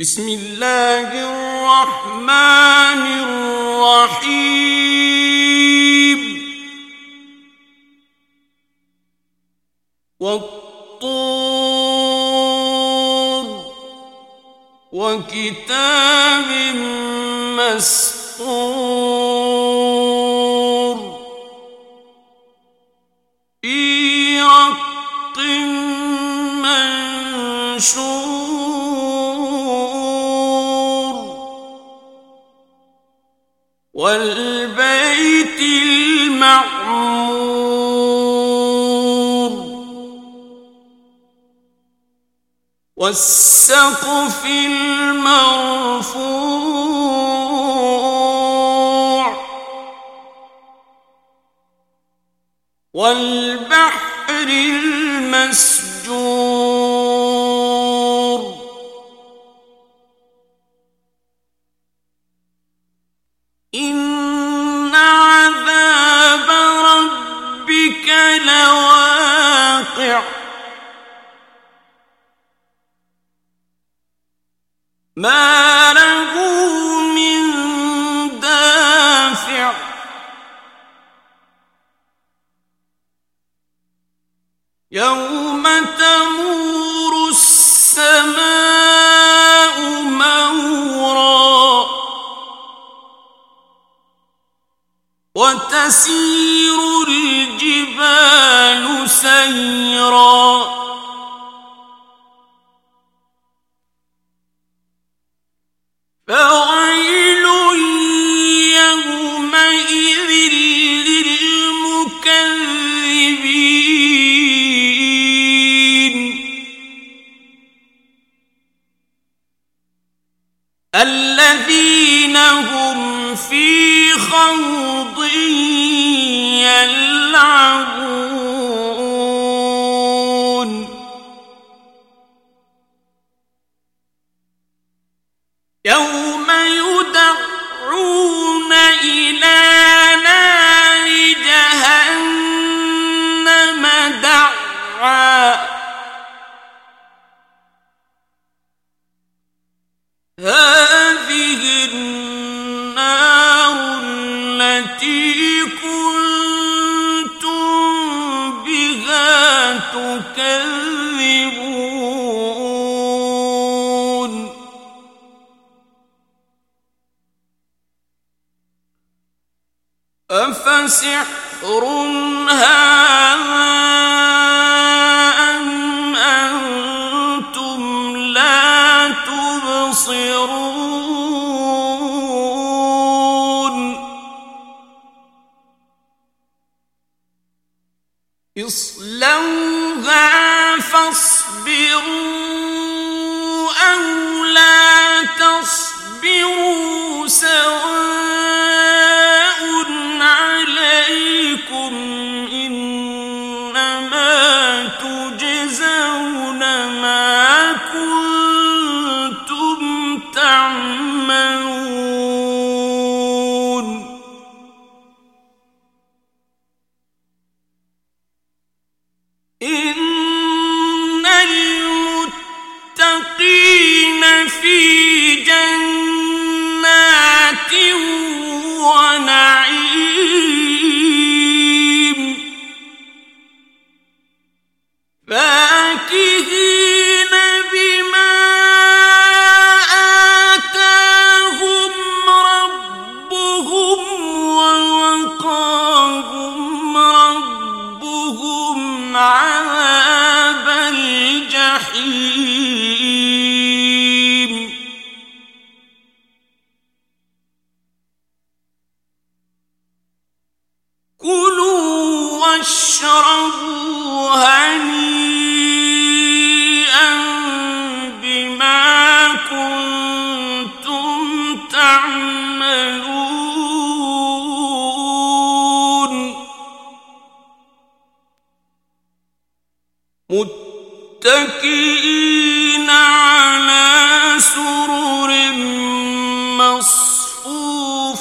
بسم اللہ الرحمن الرحیم والطور. وكتاب مسطور. والبيت المعمور والسقف المرفوع والبحر المسجور وتسير الجبال سيرا. فويل يومئذ للمكذبين. الذين هم في خوض أفسحر هذا أم أنتم لا تبصرون اصلوها فاصبروا واشربوا هنيئا بما كنتم تعملون. متكئين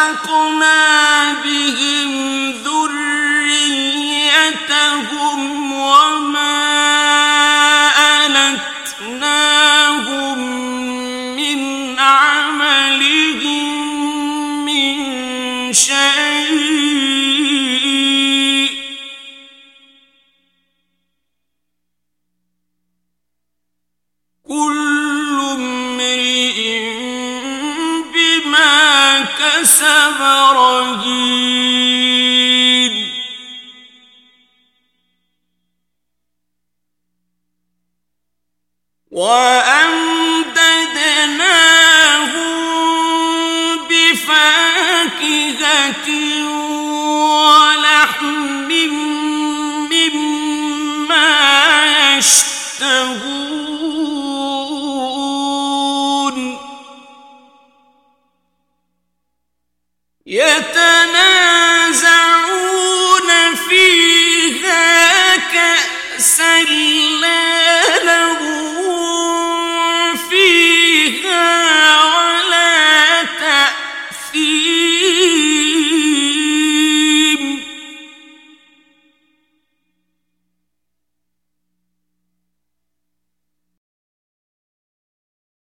ألحقنا بهم حسب رهين وأمددناهم بفاكهة يتنا